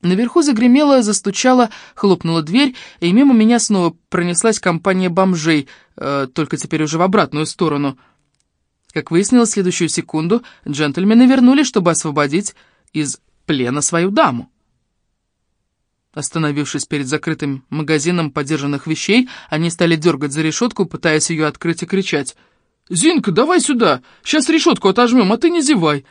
Наверху загремело, застучало, хлопнула дверь, и мимо меня снова пронеслась компания бомжей, э, только теперь уже в обратную сторону. Как выяснилось, в следующую секунду джентльмены вернулись, чтобы освободить из плена свою даму. Остановившись перед закрытым магазином подержанных вещей, они стали дергать за решетку, пытаясь ее открыть и кричать. «Зинка, давай сюда! Сейчас решетку отожмем, а ты не зевай!»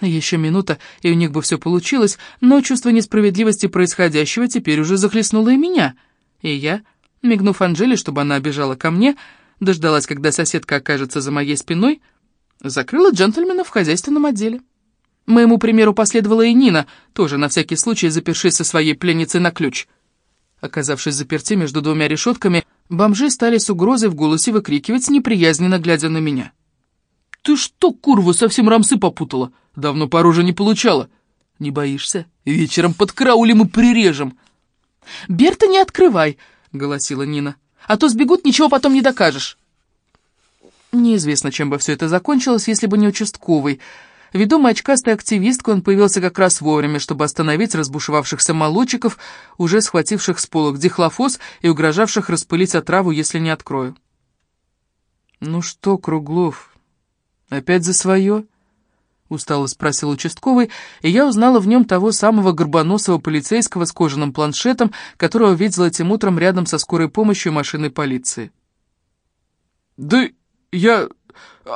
Еще минута, и у них бы все получилось, но чувство несправедливости происходящего теперь уже захлестнуло и меня. И я, мигнув Анжеле, чтобы она бежала ко мне, дождалась, когда соседка окажется за моей спиной, закрыла джентльмена в хозяйственном отделе. Моему примеру последовала и Нина, тоже на всякий случай запершись со своей пленницей на ключ. Оказавшись заперти между двумя решетками, бомжи стали с угрозой в голосе выкрикивать, неприязненно глядя на меня. «Ты что, курва, совсем рамсы попутала? Давно по не получала. Не боишься? Вечером под караулем и прирежем». «Берта, не открывай!» — голосила Нина. «А то сбегут, ничего потом не докажешь». Неизвестно, чем бы все это закончилось, если бы не участковый. Ведомый очкастой активисткой, он появился как раз вовремя, чтобы остановить разбушевавшихся молодчиков, уже схвативших с полок дихлофос и угрожавших распылить отраву, если не открою. «Ну что, Круглов, «Опять за свое?» — устало спросил участковый, и я узнала в нем того самого горбоносого полицейского с кожаным планшетом, которого видела этим утром рядом со скорой помощью машины полиции. «Да я...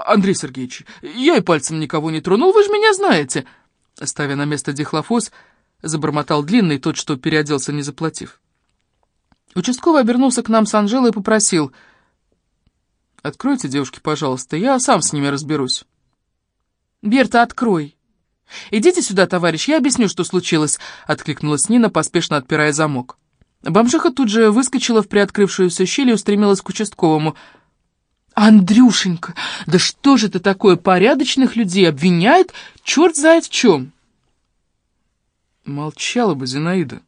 Андрей Сергеевич, я и пальцем никого не тронул, вы же меня знаете!» Ставя на место дихлофос, забормотал длинный, тот, что переоделся, не заплатив. Участковый обернулся к нам с Анжелой и попросил — «Откройте, девушки, пожалуйста, я сам с ними разберусь». «Берта, открой!» «Идите сюда, товарищ, я объясню, что случилось», — откликнулась Нина, поспешно отпирая замок. Бомжиха тут же выскочила в приоткрывшуюся щель и устремилась к участковому. «Андрюшенька, да что же это такое? Порядочных людей обвиняет? Черт знает в чем!» Молчала бы Зинаида.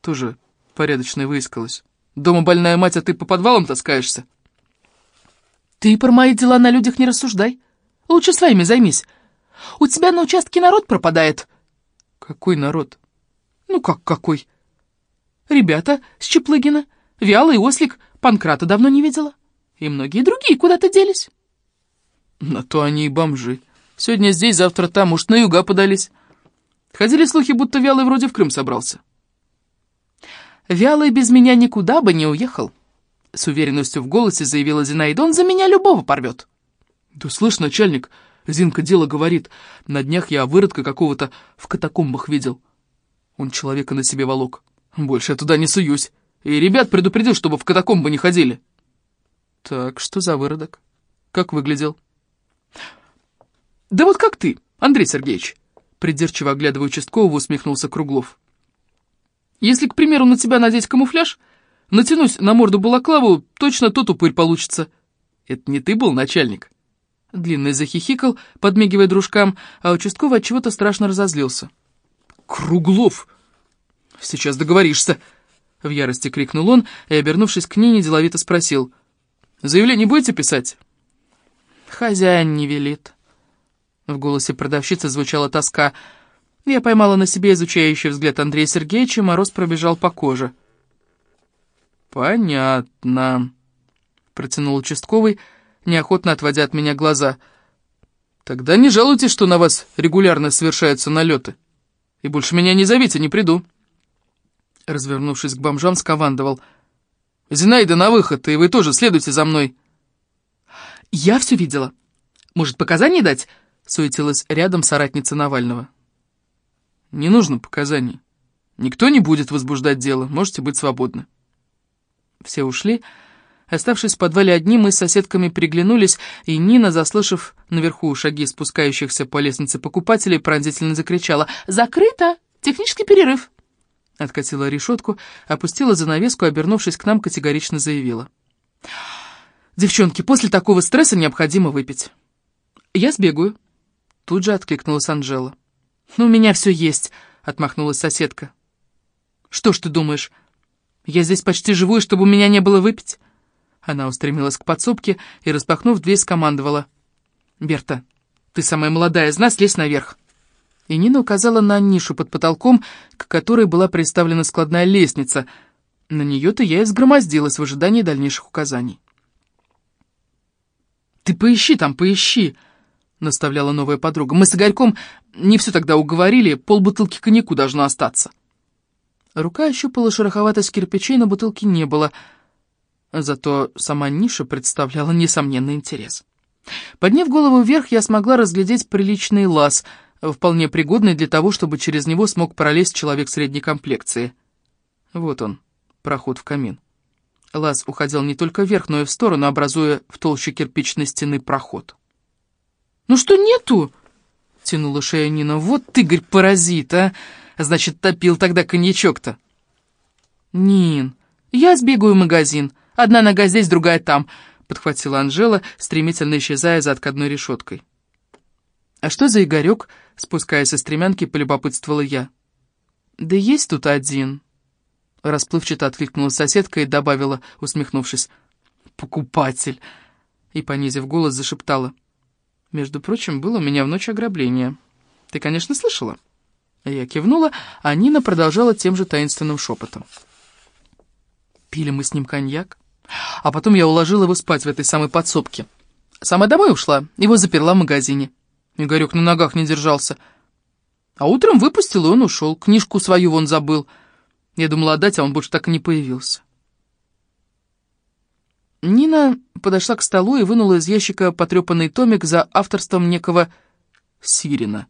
Тоже порядочная выискалась. «Дома больная мать, а ты по подвалам таскаешься?» Ты про мои дела на людях не рассуждай. Лучше своими займись. У тебя на участке народ пропадает. Какой народ? Ну как какой? Ребята с Чеплыгина, Вялый Ослик, Панкрата давно не видела. И многие другие куда-то делись. На то они и бомжи. Сегодня здесь, завтра там, уж на юга подались. Ходили слухи, будто Вялый вроде в Крым собрался. Вялый без меня никуда бы не уехал. С уверенностью в голосе заявила Зинаида. «Он за меня любого порвет». «Да слышь, начальник, Зинка дело говорит. На днях я выродка какого-то в катакомбах видел. Он человека на себе волок. Больше я туда не суюсь. И ребят предупредил, чтобы в катакомбы не ходили». «Так, что за выродок? Как выглядел?» «Да вот как ты, Андрей Сергеевич», придирчиво оглядывая участкового, усмехнулся Круглов. «Если, к примеру, на тебя надеть камуфляж, Натянусь на морду балаклаву, точно тот упырь получится. Это не ты был начальник?» Длинный захихикал, подмигивая дружкам, а участковый от чего-то страшно разозлился. «Круглов! Сейчас договоришься!» В ярости крикнул он и, обернувшись к Нине, деловито спросил. «Заявление будете писать?» «Хозяин не велит». В голосе продавщицы звучала тоска. Я поймала на себе изучающий взгляд Андрея Сергеевича, мороз пробежал по коже. «Понятно», — протянул участковый, неохотно отводя от меня глаза. «Тогда не жалуйте, что на вас регулярно совершаются налеты. И больше меня не зовите, не приду». Развернувшись к бомжам, скомандовал. «Зинаида, на выход, и вы тоже следуйте за мной». «Я все видела. Может, показания дать?» — суетилась рядом соратница Навального. «Не нужно показаний. Никто не будет возбуждать дело, можете быть свободны». Все ушли. Оставшись в подвале одни, мы с соседками переглянулись, и Нина, заслышав наверху шаги спускающихся по лестнице покупателей, пронзительно закричала «Закрыто! Технический перерыв!» Откатила решетку, опустила занавеску, обернувшись к нам, категорично заявила. «Девчонки, после такого стресса необходимо выпить». «Я сбегаю», — тут же откликнулась Анжела. «Ну, у меня все есть», — отмахнулась соседка. «Что ж ты думаешь?» Я здесь почти живу, и чтобы у меня не было выпить». Она устремилась к подсобке и, распахнув дверь, скомандовала. «Берта, ты самая молодая из нас, лезь наверх». И Нина указала на нишу под потолком, к которой была приставлена складная лестница. На нее-то я и сгромоздилась в ожидании дальнейших указаний. «Ты поищи там, поищи!» — наставляла новая подруга. «Мы с Игорьком не все тогда уговорили, полбутылки коньяку должно остаться». Рука ощупала шероховатость кирпичей, но бутылки не было. Зато сама ниша представляла несомненный интерес. Подняв голову вверх, я смогла разглядеть приличный лаз, вполне пригодный для того, чтобы через него смог пролезть человек средней комплекции. Вот он, проход в камин. Лаз уходил не только вверх, но и в сторону, образуя в толще кирпичной стены проход. «Ну что нету?» — тянула шея Нина. «Вот Игорь паразит, а! Значит, топил тогда коньячок-то». «Нин, я сбегаю в магазин. Одна нога здесь, другая там», — подхватила Анжела, стремительно исчезая за откадной решеткой. «А что за Игорек?» — спускаясь со стремянки, полюбопытствовала я. «Да есть тут один». Расплывчато откликнулась соседка и добавила, усмехнувшись, «Покупатель!» И, понизив голос, зашептала. «Между прочим, было у меня в ночь ограбление. Ты, конечно, слышала?» Я кивнула, а Нина продолжала тем же таинственным шепотом. Пили мы с ним коньяк, а потом я уложила его спать в этой самой подсобке. Сама домой ушла, его заперла в магазине. Игорек на ногах не держался. А утром выпустил, и он ушел. Книжку свою вон забыл. Я думала отдать, а он больше так и не появился. Нина подошла к столу и вынула из ящика потрепанный томик за авторством некого Сирина.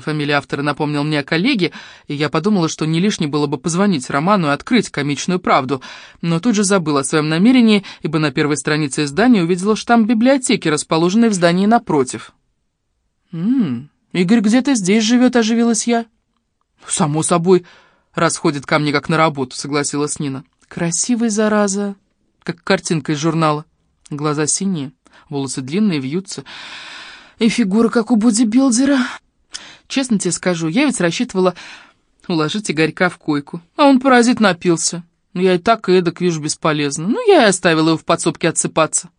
Фамилия автора напомнил мне о коллеге, и я подумала, что не лишне было бы позвонить Роману и открыть комичную правду, но тут же забыла о своем намерении, ибо на первой странице издания увидела штамп библиотеки, расположенной в здании напротив. «М-м, Игорь где-то здесь живет», — оживилась я. «Само собой, расходит ко мне как на работу», — согласилась Нина. «Красивый, зараза, как картинка из журнала. Глаза синие, волосы длинные, вьются, и фигура, как у бодибилдера». Честно тебе скажу, я ведь рассчитывала уложить Игорька в койку, а он паразит напился. Я и так и эдак вижу бесполезно. Ну, я и оставила его в подсобке отсыпаться.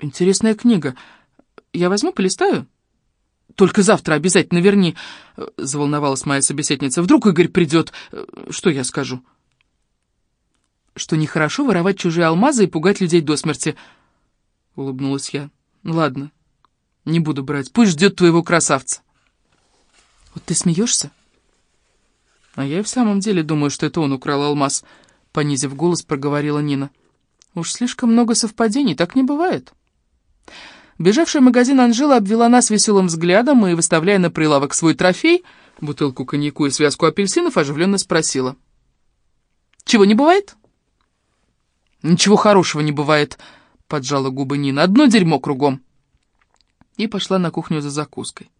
Интересная книга. Я возьму, полистаю? Только завтра обязательно верни, заволновалась моя собеседница. Вдруг Игорь придет, что я скажу? Что нехорошо воровать чужие алмазы и пугать людей до смерти, улыбнулась я. Ладно, не буду брать. Пусть ждет твоего красавца. Вот ты смеешься? А я и в самом деле думаю, что это он украл алмаз. Понизив голос, проговорила Нина. Уж слишком много совпадений, так не бывает. Бежавшая в магазин Анжела обвела нас веселым взглядом и, выставляя на прилавок свой трофей, бутылку коньяку и связку апельсинов, оживленно спросила. «Чего не бывает?» «Ничего хорошего не бывает», — поджала губы Нина. «Одно дерьмо кругом» и пошла на кухню за закуской.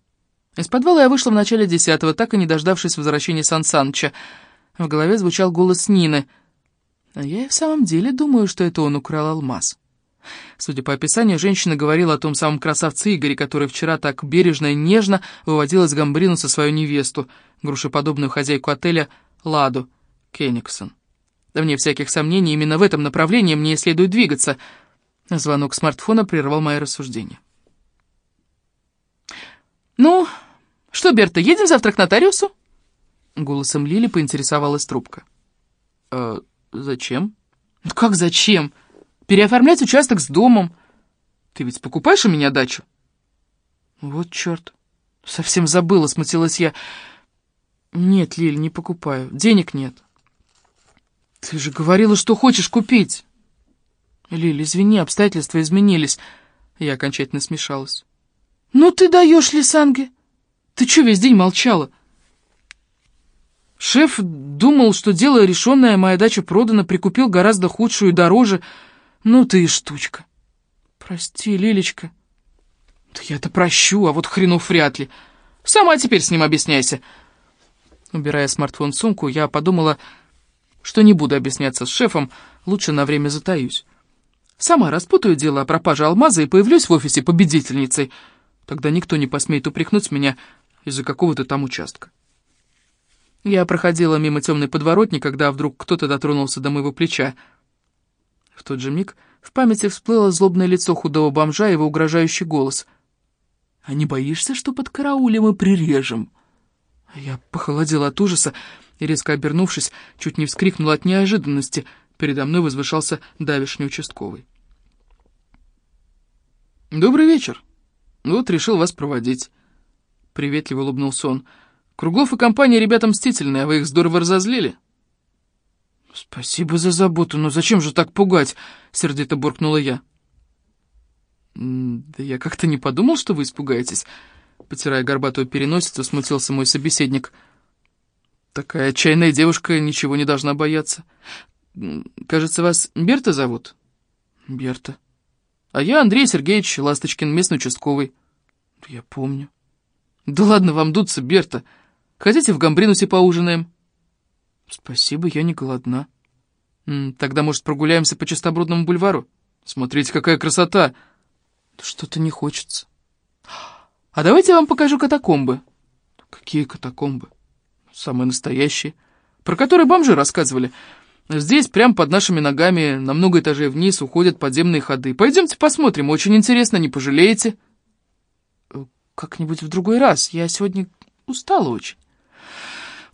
Из подвала я вышла в начале десятого, так и не дождавшись возвращения Сан Саныча. В голове звучал голос Нины. А я и в самом деле думаю, что это он украл алмаз. Судя по описанию, женщина говорила о том самом красавце Игоре, который вчера так бережно и нежно выводил из гамбринуса свою невесту, грушеподобную хозяйку отеля Ладу Кенигсон. Да вне всяких сомнений, именно в этом направлении мне и следует двигаться. Звонок смартфона прервал мои рассуждения. «Ну, что, Берта, едем завтра к нотариусу?» Голосом Лили поинтересовалась трубка. «Э, зачем?» «Ну как зачем? Переоформлять участок с домом. Ты ведь покупаешь у меня дачу?» «Вот черт, совсем забыла», — смутилась я. «Нет, Лиль, не покупаю, денег нет». «Ты же говорила, что хочешь купить!» «Лиль, извини, обстоятельства изменились». Я окончательно смешалась. «Ну ты даешь, Лисанге! Ты что весь день молчала?» Шеф думал, что дело решенное, моя дача продана, прикупил гораздо худшую и дороже. Ну ты и штучка. Прости, Лилечка. Да я-то прощу, а вот хренов вряд ли. Сама теперь с ним объясняйся. Убирая смартфон в сумку, я подумала, что не буду объясняться с шефом, лучше на время затаюсь. Сама распутаю дело о пропаже алмаза и появлюсь в офисе победительницей — Тогда никто не посмеет упрекнуть меня из-за какого-то там участка. Я проходила мимо темной подворотни, когда вдруг кто-то дотронулся до моего плеча. В тот же миг в памяти всплыло злобное лицо худого бомжа и его угрожающий голос. А не боишься, что под караулем и прирежем?» Я похолодел от ужаса и, резко обернувшись, чуть не вскрикнул от неожиданности. Передо мной возвышался давишний участковый. «Добрый вечер. Вот решил вас проводить». Приветливо улыбнулся он. «Круглов и компания ребята мстительные, а вы их здорово разозлили». «Спасибо за заботу, но зачем же так пугать?» — сердито буркнула я. «Да я как-то не подумал, что вы испугаетесь». Потирая горбатую переносицу, смутился мой собеседник. «Такая отчаянная девушка ничего не должна бояться. Кажется, вас Берта зовут?» «Берта. А я Андрей Сергеевич Ласточкин, местный участковый». «Я помню». «Да ладно вам дуться, Берта. Хотите, в Гамбринусе поужинаем?» «Спасибо, я не голодна». «Тогда, может, прогуляемся по Чистобродному бульвару? Смотрите, какая красота!» «Что-то не хочется». «А давайте я вам покажу катакомбы». «Какие катакомбы?» «Самые настоящие, про которые бомжи рассказывали. Здесь, прямо под нашими ногами, на много этажей вниз, уходят подземные ходы. Пойдемте посмотрим, очень интересно, не пожалеете». Э, «Как-нибудь в другой раз, я сегодня устала очень».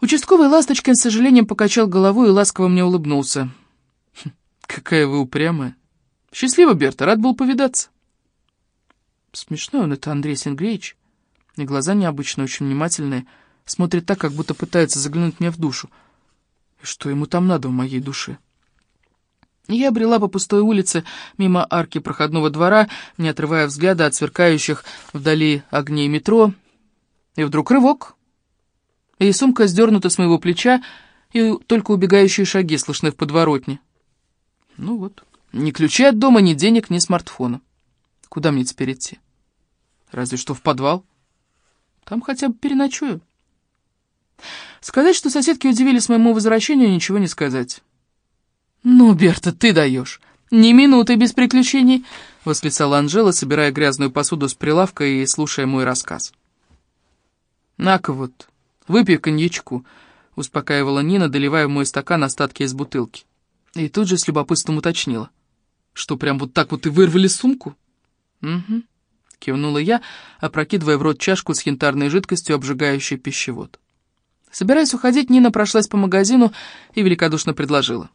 Участковый Ласточкин с сожалением покачал головой и ласково мне улыбнулся. «Хм, «Какая вы упрямая! Счастливо, Берта, рад был повидаться!» Смешной он это, Андрей Сингреевич. И глаза необычно очень внимательные. Смотрит так, как будто пытается заглянуть мне в душу. Что ему там надо в моей душе? Я брела по пустой улице мимо арки проходного двора, не отрывая взгляда от сверкающих вдали огней метро. И вдруг рывок. И сумка сдернута с моего плеча, и только убегающие шаги слышны в подворотне. Ну вот, ни ключей от дома, ни денег, ни смартфона. Куда мне теперь идти? Разве что в подвал. Там хотя бы переночую. Сказать, что соседки удивились моему возвращению, ничего не сказать. «Ну, Берта, ты даешь! Ни минуты без приключений!» — восклицала Анжела, собирая грязную посуду с прилавка и слушая мой рассказ. «На-ка вот, выпей коньячку», — успокаивала Нина, доливая в мой стакан остатки из бутылки. И тут же с любопытством уточнила. «Что, прям вот так вот и вырвали сумку?» «Угу», — кивнула я, опрокидывая в рот чашку с янтарной жидкостью, обжигающей пищевод. Собираясь уходить, Нина прошлась по магазину и великодушно предложила.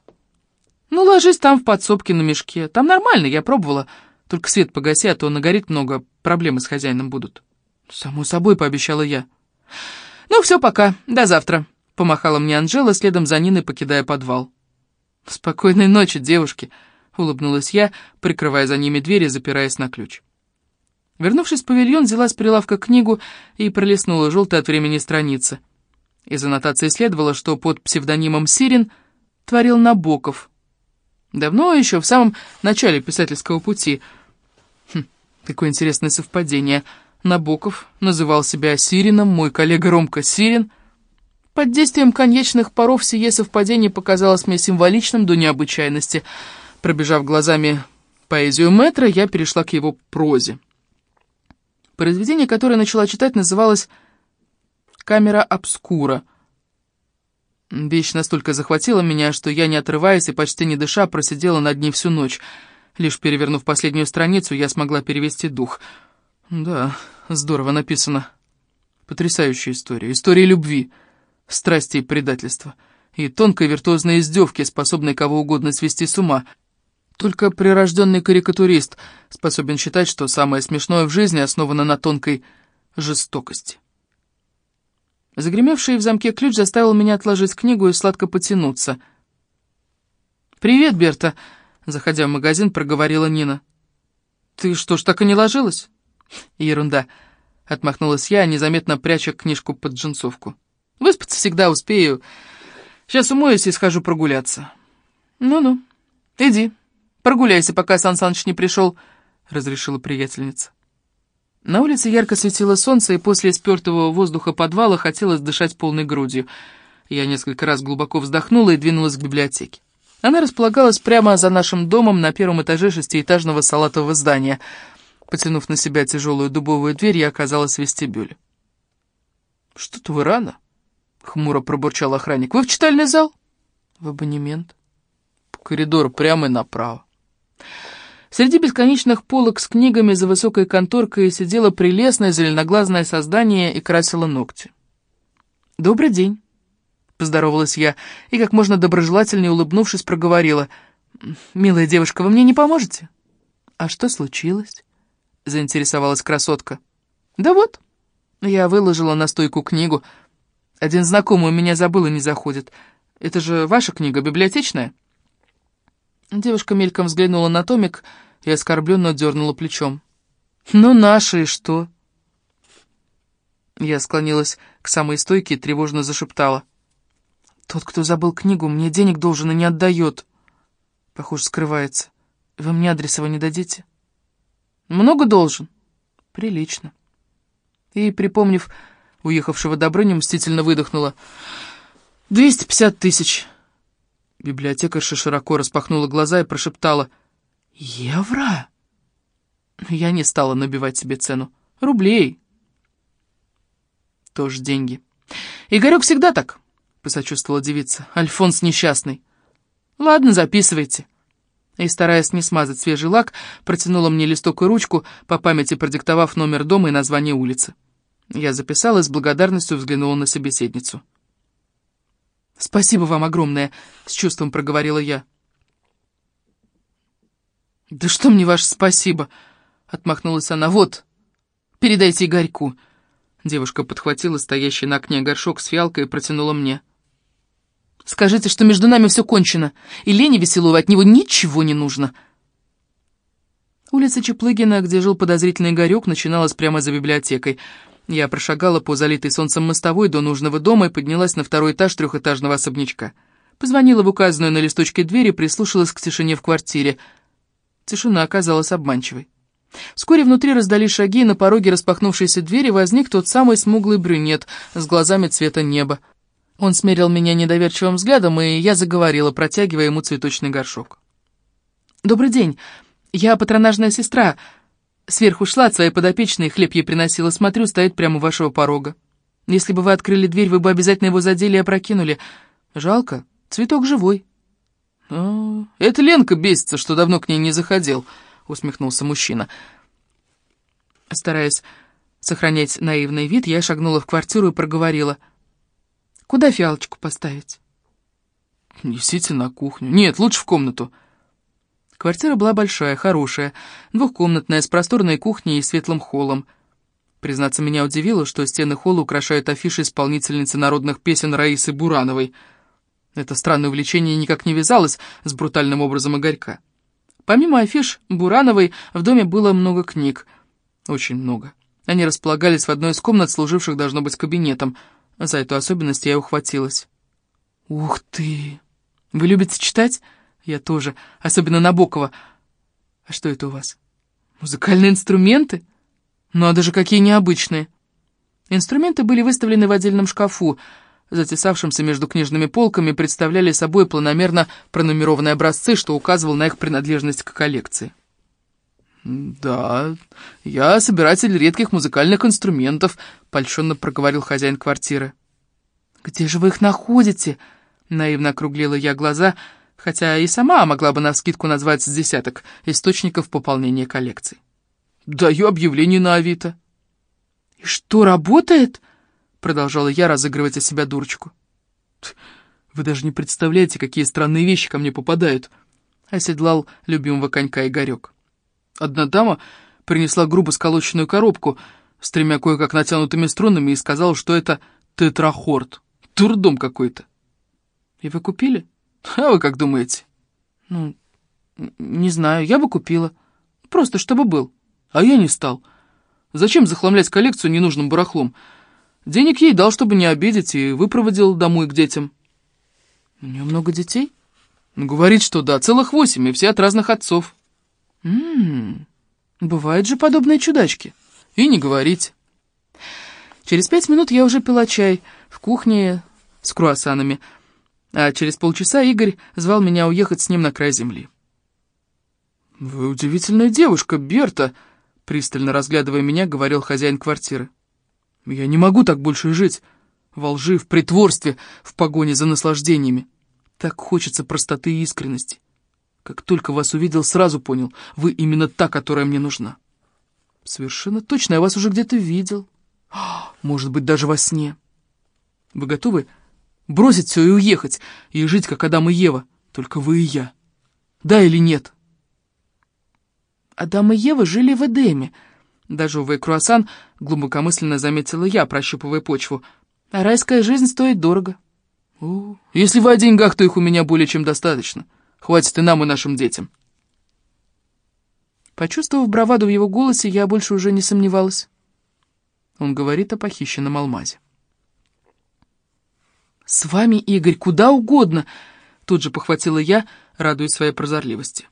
«Ну, ложись там в подсобке на мешке. Там нормально, я пробовала. Только свет погаси, а то нагорит много, проблемы с хозяином будут». «Само собой», — пообещала я. «Ну, все, пока. До завтра», — помахала мне Анжела, следом за Ниной покидая подвал. «Спокойной ночи, девушки», — улыбнулась я, прикрывая за ними дверь и запираясь на ключ. Вернувшись в павильон, взяла с прилавка книгу и пролистнула желтые от времени страницы. Из аннотации следовало, что под псевдонимом Сирин творил Набоков. Давно еще, в самом начале писательского пути. Хм, какое интересное совпадение. Набоков называл себя Сирином, мой коллега Ромка Сирин. Под действием конечных паров сие совпадение показалось мне символичным до необычайности. Пробежав глазами поэзию Метра, я перешла к его прозе. Произведение, которое начала читать, называлось «Камера обскура». Вещь настолько захватила меня, что я, не отрываясь и почти не дыша, просидела над ней всю ночь. Лишь перевернув последнюю страницу, я смогла перевести дух. Да, здорово написано. Потрясающая история. История любви, страсти и предательства. И тонкой виртуозной издевки, способной кого угодно свести с ума — только прирожденный карикатурист способен считать, что самое смешное в жизни основано на тонкой жестокости. Загремевший в замке ключ заставил меня отложить книгу и сладко потянуться. «Привет, Берта!» — заходя в магазин, проговорила Нина. «Ты что ж, так и не ложилась?» «Ерунда!» — отмахнулась я, незаметно пряча книжку под джинсовку. «Выспаться всегда успею. Сейчас умоюсь и схожу прогуляться». «Ну-ну, иди». Прогуляйся, пока Сан Саныч не пришел», — разрешила приятельница. На улице ярко светило солнце, и после спертого воздуха подвала хотелось дышать полной грудью. Я несколько раз глубоко вздохнула и двинулась к библиотеке. Она располагалась прямо за нашим домом на первом этаже шестиэтажного салатового здания. Потянув на себя тяжелую дубовую дверь, я оказалась в вестибюле. «Что-то вы рано», — хмуро пробурчал охранник. «Вы в читальный зал?» «В абонемент». «По коридору прямо и направо». Среди бесконечных полок с книгами за высокой конторкой сидело прелестное зеленоглазное создание и красило ногти. «Добрый день», — поздоровалась я, и как можно доброжелательнее улыбнувшись проговорила. «Милая девушка, вы мне не поможете?» «А что случилось?» — заинтересовалась красотка. «Да вот». Я выложила на стойку книгу. Один знакомый у меня забыл и не заходит. Это же ваша книга, библиотечная?» Девушка мельком взглянула на томик и оскорбленно дернула плечом. «Ну, наши что?» Я склонилась к самой стойке и тревожно зашептала. «Тот, кто забыл книгу, мне денег должен и не отдает. Похоже, скрывается. Вы мне адрес его не дадите?» «Много должен?» «Прилично». И, припомнив уехавшего Добрыню, мстительно выдохнула. «Двести пятьдесят тысяч». Библиотекарша широко распахнула глаза и прошептала. «Евро?» Я не стала набивать себе цену. «Рублей». Тоже деньги. «Игорек всегда так», — посочувствовала девица. «Альфонс несчастный». «Ладно, записывайте». И, стараясь не смазать свежий лак, протянула мне листок и ручку, по памяти продиктовав номер дома и название улицы. Я записала и с благодарностью взглянула на собеседницу. «Спасибо вам огромное», — с чувством проговорила я. «Да что мне ваше спасибо?» — отмахнулась она. «Вот, передайте Игорьку». Девушка подхватила стоящий на окне горшок с фиалкой и протянула мне. «Скажите, что между нами все кончено, и Лене Веселовой от него ничего не нужно». Улица Чеплыгина, где жил подозрительный Игорек, начиналась прямо за библиотекой — я прошагала по залитой солнцем мостовой до нужного дома и поднялась на второй этаж трехэтажного особнячка. Позвонила в указанную на листочке дверь и прислушалась к тишине в квартире. Тишина оказалась обманчивой. Вскоре внутри раздались шаги, и на пороге распахнувшейся двери возник тот самый смуглый брюнет с глазами цвета неба. Он смерил меня недоверчивым взглядом, и я заговорила, протягивая ему цветочный горшок. «Добрый день. Я патронажная сестра. Сверху шла от своей подопечной, хлеб ей приносила, смотрю, стоит прямо у вашего порога. Если бы вы открыли дверь, вы бы обязательно его задели и опрокинули. Жалко, цветок живой». «А, «Это Ленка бесится, что давно к ней не заходил», — усмехнулся мужчина. Стараясь сохранять наивный вид, я шагнула в квартиру и проговорила. «Куда фиалочку поставить?» «Несите на кухню. Нет, лучше в комнату». Квартира была большая, хорошая, двухкомнатная, с просторной кухней и светлым холлом. Признаться, меня удивило, что стены холла украшают афиши исполнительницы народных песен Раисы Бурановой. Это странное увлечение никак не вязалось с брутальным образом Игорька. Помимо афиш Бурановой, в доме было много книг. Очень много. Они располагались в одной из комнат, служивших, должно быть, кабинетом. За эту особенность я ухватилась. «Ух ты! Вы любите читать?» Я тоже, особенно Набокова. А что это у вас? Музыкальные инструменты? Надо же, какие необычные. Инструменты были выставлены в отдельном шкафу, затесавшимся между книжными полками, представляли собой планомерно пронумерованные образцы, что указывало на их принадлежность к коллекции. «Да, я собиратель редких музыкальных инструментов», — польщенно проговорил хозяин квартиры. «Где же вы их находите?» — наивно округлила я глаза — хотя и сама могла бы навскидку назвать с десяток источников пополнения коллекций. «Даю объявление на Авито». «И что, работает?» — продолжала я разыгрывать о себя дурочку. «Вы даже не представляете, какие странные вещи ко мне попадают», — оседлал любимого конька Игорек. Одна дама принесла грубо сколоченную коробку с тремя кое-как натянутыми струнами и сказала, что это тетрахорд, турдом какой-то. «И вы купили?» А вы как думаете? Ну, не знаю, я бы купила. Просто чтобы был. А я не стал. Зачем захламлять коллекцию ненужным барахлом? Денег ей дал, чтобы не обидеть, и выпроводил домой к детям. У нее много детей? Ну, говорит, что да, целых восемь, и все от разных отцов. Ммм, бывают же подобные чудачки. И не говорить. Через пять минут я уже пила чай в кухне с круассанами, а через полчаса Игорь звал меня уехать с ним на край земли. «Вы удивительная девушка, Берта», — пристально разглядывая меня, говорил хозяин квартиры. «Я не могу так больше жить. Во лжи, в притворстве, в погоне за наслаждениями. Так хочется простоты и искренности. Как только вас увидел, сразу понял, вы именно та, которая мне нужна. Совершенно точно, я вас уже где-то видел. Может быть, даже во сне. Вы готовы бросить все и уехать, и жить, как Адам и Ева, только вы и я? Да или нет?» Адам и Ева жили в Эдеме. Дожевывая круассан, глубокомысленно заметила я, прощупывая почву. А райская жизнь стоит дорого. О, если вы о деньгах, то их у меня более чем достаточно. Хватит и нам, и нашим детям. Почувствовав браваду в его голосе, я больше уже не сомневалась. Он говорит о похищенном алмазе. «С вами, Игорь, куда угодно!» Тут же похватила я, радуясь своей прозорливости.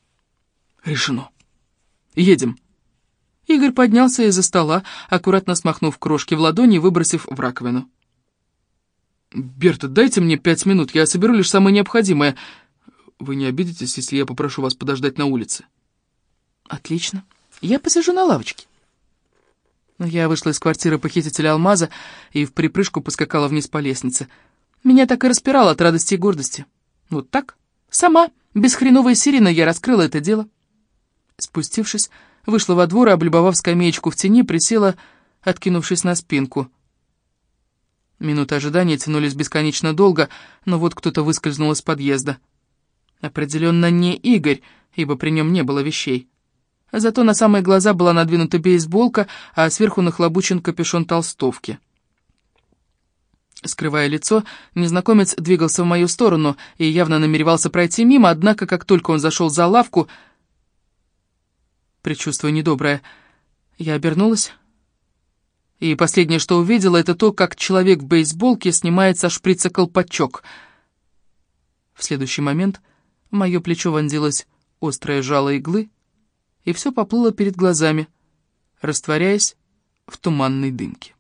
«Решено!» Едем». Игорь поднялся из-за стола, аккуратно смахнув крошки в ладони и выбросив в раковину. «Берта, дайте мне пять минут, я соберу лишь самое необходимое. Вы не обидитесь, если я попрошу вас подождать на улице?» «Отлично. Я посижу на лавочке». Я вышла из квартиры похитителя алмаза и в припрыжку поскакала вниз по лестнице. Меня так и распирало от радости и гордости. Вот так, сама, без хреновой сирены, я раскрыла это дело. Спустившись, вышла во двор и, облюбовав скамеечку в тени, присела, откинувшись на спинку. Минуты ожидания тянулись бесконечно долго, но вот кто-то выскользнул из подъезда. Определенно не Игорь, ибо при нем не было вещей. Зато на самые глаза была надвинута бейсболка, а сверху нахлобучен капюшон толстовки. Скрывая лицо, незнакомец двигался в мою сторону и явно намеревался пройти мимо, однако, как только он зашел за лавку, предчувствуя недоброе. Я обернулась, и последнее, что увидела, это то, как человек в бейсболке снимает со шприца колпачок. В следующий момент мое плечо вонзилось острое жало иглы, и все поплыло перед глазами, растворяясь в туманной дымке.